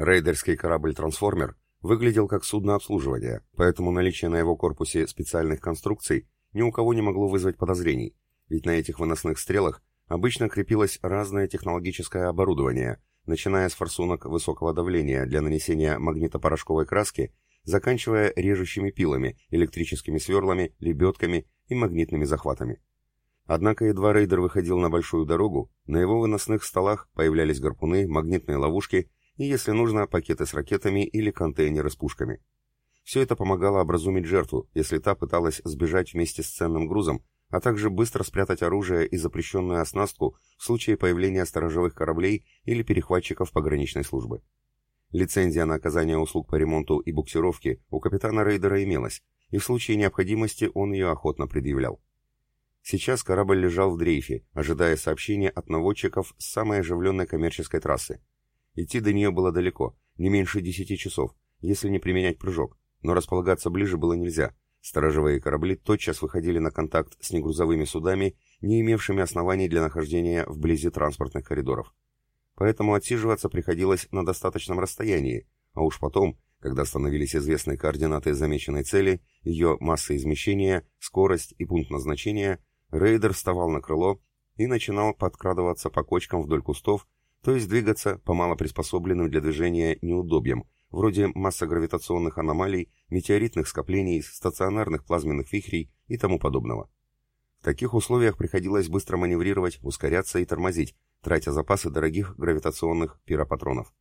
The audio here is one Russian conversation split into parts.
Рейдерский корабль-трансформер выглядел как судно обслуживания, поэтому наличие на его корпусе специальных конструкций ни у кого не могло вызвать подозрений, ведь на этих выносных стрелах обычно крепилось разное технологическое оборудование, начиная с форсунок высокого давления для нанесения магнитопорошковой краски, заканчивая режущими пилами, электрическими сверлами, лебедками и магнитными захватами. Однако едва рейдер выходил на большую дорогу, на его выносных столах появлялись гарпуны, магнитные ловушки и, если нужно, пакеты с ракетами или контейнеры с пушками. Все это помогало образумить жертву, если та пыталась сбежать вместе с ценным грузом, а также быстро спрятать оружие и запрещенную оснастку в случае появления сторожевых кораблей или перехватчиков пограничной службы. Лицензия на оказание услуг по ремонту и буксировке у капитана рейдера имелась, и в случае необходимости он ее охотно предъявлял. Сейчас корабль лежал в дрейфе, ожидая сообщения от наводчиков с самой оживленной коммерческой трассы. Идти до нее было далеко, не меньше десяти часов, если не применять прыжок, но располагаться ближе было нельзя. Сторожевые корабли тотчас выходили на контакт с негрузовыми судами, не имевшими оснований для нахождения вблизи транспортных коридоров поэтому отсиживаться приходилось на достаточном расстоянии, а уж потом, когда становились известны координаты замеченной цели, ее масса измещения, скорость и пункт назначения, рейдер вставал на крыло и начинал подкрадываться по кочкам вдоль кустов, то есть двигаться по малоприспособленным для движения неудобьям, вроде массогравитационных аномалий, метеоритных скоплений, стационарных плазменных вихрей и тому подобного. В таких условиях приходилось быстро маневрировать, ускоряться и тормозить, тратя запасы дорогих гравитационных пиропатронов.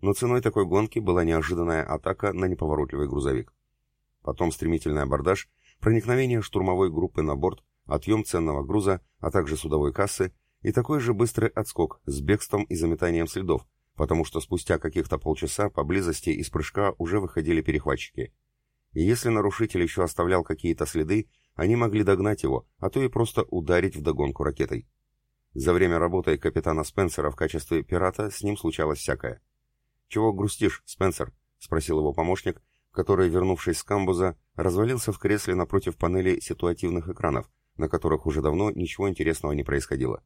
Но ценой такой гонки была неожиданная атака на неповоротливый грузовик. Потом стремительный абордаж, проникновение штурмовой группы на борт, отъем ценного груза, а также судовой кассы и такой же быстрый отскок с бегством и заметанием следов, потому что спустя каких-то полчаса поблизости из прыжка уже выходили перехватчики. И если нарушитель еще оставлял какие-то следы, они могли догнать его, а то и просто ударить вдогонку ракетой. За время работы капитана Спенсера в качестве пирата с ним случалось всякое. «Чего грустишь, Спенсер?» — спросил его помощник, который, вернувшись с камбуза, развалился в кресле напротив панели ситуативных экранов, на которых уже давно ничего интересного не происходило.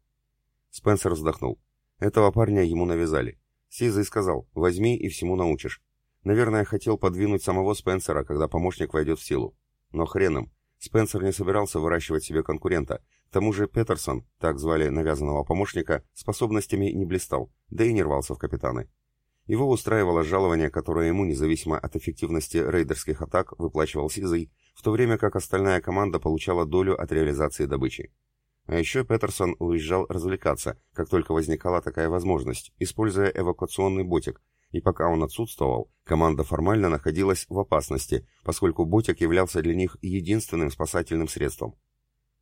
Спенсер вздохнул. Этого парня ему навязали. Сизый сказал, возьми и всему научишь. Наверное, хотел подвинуть самого Спенсера, когда помощник войдет в силу. Но хрен им. Спенсер не собирался выращивать себе конкурента, к тому же Петерсон, так звали навязанного помощника, способностями не блистал, да и не рвался в капитаны. Его устраивало жалование, которое ему, независимо от эффективности рейдерских атак, выплачивал Сизый, в то время как остальная команда получала долю от реализации добычи. А еще Петерсон уезжал развлекаться, как только возникала такая возможность, используя эвакуационный ботик, и пока он отсутствовал, команда формально находилась в опасности, поскольку ботик являлся для них единственным спасательным средством.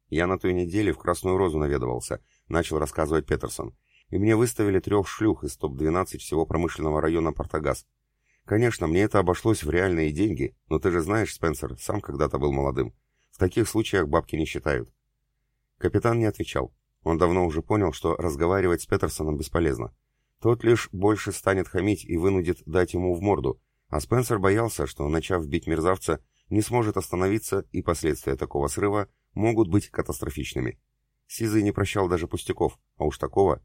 Я на той неделе в Красную Розу наведывался, начал рассказывать Петерсон. И мне выставили трех шлюх из топ-12 всего промышленного района Портагаз. Конечно, мне это обошлось в реальные деньги, но ты же знаешь, Спенсер, сам когда-то был молодым. В таких случаях бабки не считают. Капитан не отвечал. Он давно уже понял, что разговаривать с Петерсоном бесполезно. Тот лишь больше станет хамить и вынудит дать ему в морду, а Спенсер боялся, что, начав бить мерзавца, не сможет остановиться, и последствия такого срыва могут быть катастрофичными. Сизый не прощал даже пустяков, а уж такого.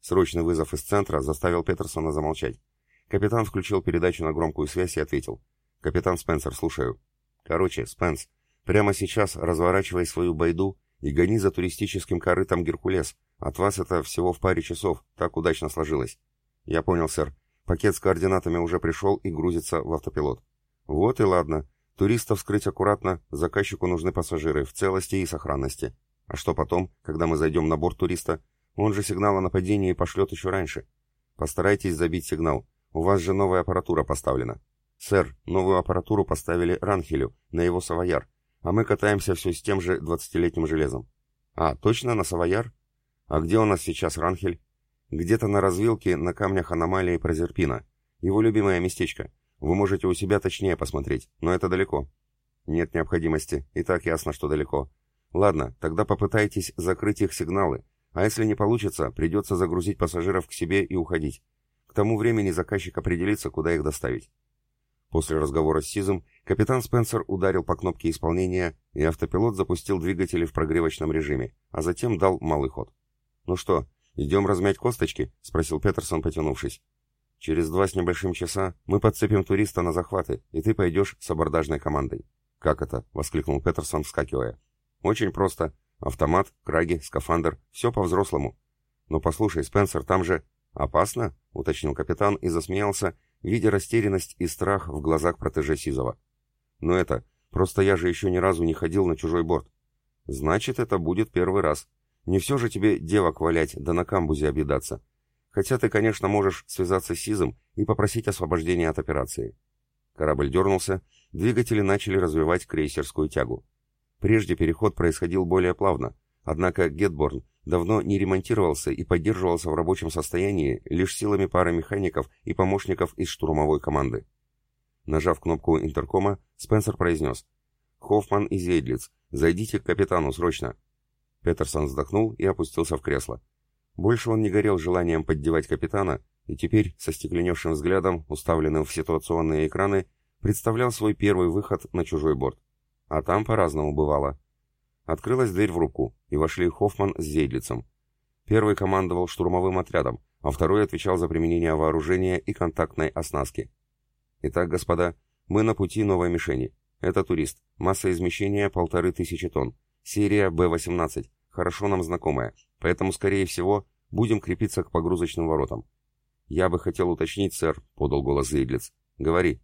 Срочный вызов из центра заставил Петерсона замолчать. Капитан включил передачу на громкую связь и ответил. «Капитан Спенсер, слушаю». «Короче, Спенс, прямо сейчас разворачивай свою байду и гони за туристическим корытом Геркулес. От вас это всего в паре часов, так удачно сложилось». «Я понял, сэр. Пакет с координатами уже пришел и грузится в автопилот». «Вот и ладно. Туристов скрыть аккуратно, заказчику нужны пассажиры в целости и сохранности. А что потом, когда мы зайдем на борт туриста? Он же сигнал о нападении пошлет еще раньше. Постарайтесь забить сигнал. У вас же новая аппаратура поставлена. Сэр, новую аппаратуру поставили Ранхелю, на его Савояр, а мы катаемся все с тем же двадцатилетним железом. А, точно на Савояр? А где у нас сейчас Ранхель? Где-то на развилке на камнях аномалии Прозерпина. Его любимое местечко. Вы можете у себя точнее посмотреть, но это далеко. Нет необходимости, и так ясно, что далеко. Ладно, тогда попытайтесь закрыть их сигналы, а если не получится, придется загрузить пассажиров к себе и уходить. К тому времени заказчик определится, куда их доставить. После разговора с Сизом капитан Спенсер ударил по кнопке исполнения, и автопилот запустил двигатели в прогревочном режиме, а затем дал малый ход. «Ну что, идем размять косточки?» — спросил Петерсон, потянувшись. Через два с небольшим часа мы подцепим туриста на захваты, и ты пойдешь с абордажной командой. «Как это?» — воскликнул Петерсон, вскакивая. «Очень просто. Автомат, краги, скафандр. Все по-взрослому. Но послушай, Спенсер, там же...» «Опасно?» — уточнил капитан и засмеялся, видя растерянность и страх в глазах протеже Сизова. «Но это... Просто я же еще ни разу не ходил на чужой борт». «Значит, это будет первый раз. Не все же тебе девок валять, да на камбузе объедаться. Хотя ты, конечно, можешь связаться с Сизом и попросить освобождения от операции». Корабль дернулся, двигатели начали развивать крейсерскую тягу. Прежде переход происходил более плавно, однако Гетборн давно не ремонтировался и поддерживался в рабочем состоянии лишь силами пары механиков и помощников из штурмовой команды. Нажав кнопку интеркома, Спенсер произнес «Хоффман и Зейдлиц, зайдите к капитану срочно!» Петерсон вздохнул и опустился в кресло. Больше он не горел желанием поддевать капитана, и теперь, со стекленевшим взглядом, уставленным в ситуационные экраны, представлял свой первый выход на чужой борт. А там по-разному бывало. Открылась дверь в руку, и вошли Хоффман с Зейдлицем. Первый командовал штурмовым отрядом, а второй отвечал за применение вооружения и контактной оснастки. Итак, господа, мы на пути новой мишени. Это турист. Масса измещения полторы тысячи тонн. Серия Б-18. Хорошо нам знакомая. Поэтому, скорее всего, будем крепиться к погрузочным воротам. «Я бы хотел уточнить, сэр», — подал голос Зейдлиц. «Говори».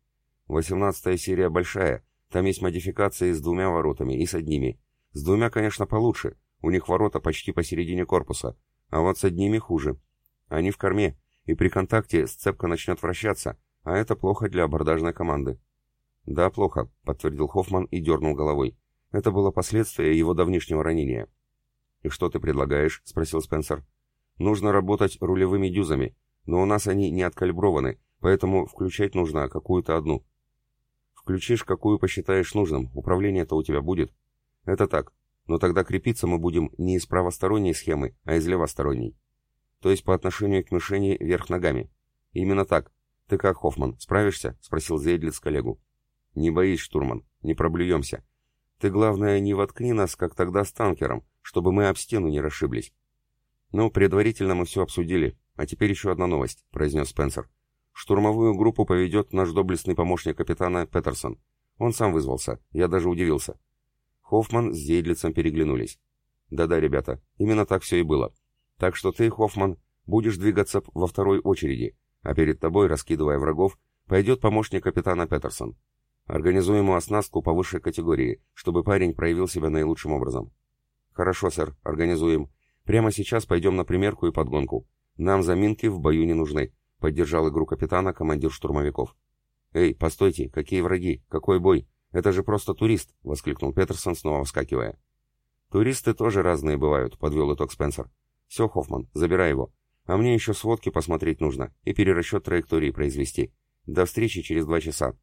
«Восемнадцатая серия большая. Там есть модификации с двумя воротами и с одними. С двумя, конечно, получше. У них ворота почти посередине корпуса. А вот с одними хуже. Они в корме, и при контакте сцепка начнет вращаться, а это плохо для абордажной команды. «Да, плохо», — подтвердил Хоффман и дернул головой. Это было последствие его давнишнего ранения. «И что ты предлагаешь?» — спросил Спенсер. «Нужно работать рулевыми дюзами, но у нас они не откалиброваны, поэтому включать нужно какую-то одну». «Включишь, какую посчитаешь нужным, управление-то у тебя будет», это так. Но тогда крепиться мы будем не из правосторонней схемы, а из левосторонней. То есть по отношению к мишени вверх ногами. Именно так. Ты как, Хоффман, справишься? Спросил Зейдлиц коллегу. Не боись, штурман, не проблюемся. Ты, главное, не воткни нас, как тогда с танкером, чтобы мы об стену не расшиблись. Ну, предварительно мы все обсудили. А теперь еще одна новость, произнес Спенсер. Штурмовую группу поведет наш доблестный помощник капитана Петерсон. Он сам вызвался, я даже удивился. Хоффман с Зейдлицем переглянулись. «Да-да, ребята, именно так все и было. Так что ты, Хоффман, будешь двигаться во второй очереди, а перед тобой, раскидывая врагов, пойдет помощник капитана Петерсон. Организуй ему оснастку по высшей категории, чтобы парень проявил себя наилучшим образом». «Хорошо, сэр, организуем. Прямо сейчас пойдем на примерку и подгонку. Нам заминки в бою не нужны», — поддержал игру капитана командир штурмовиков. «Эй, постойте, какие враги? Какой бой? «Это же просто турист!» — воскликнул Петерсон, снова вскакивая. «Туристы тоже разные бывают», — подвел итог Спенсер. «Все, Хоффман, забирай его. А мне еще сводки посмотреть нужно и перерасчет траектории произвести. До встречи через два часа.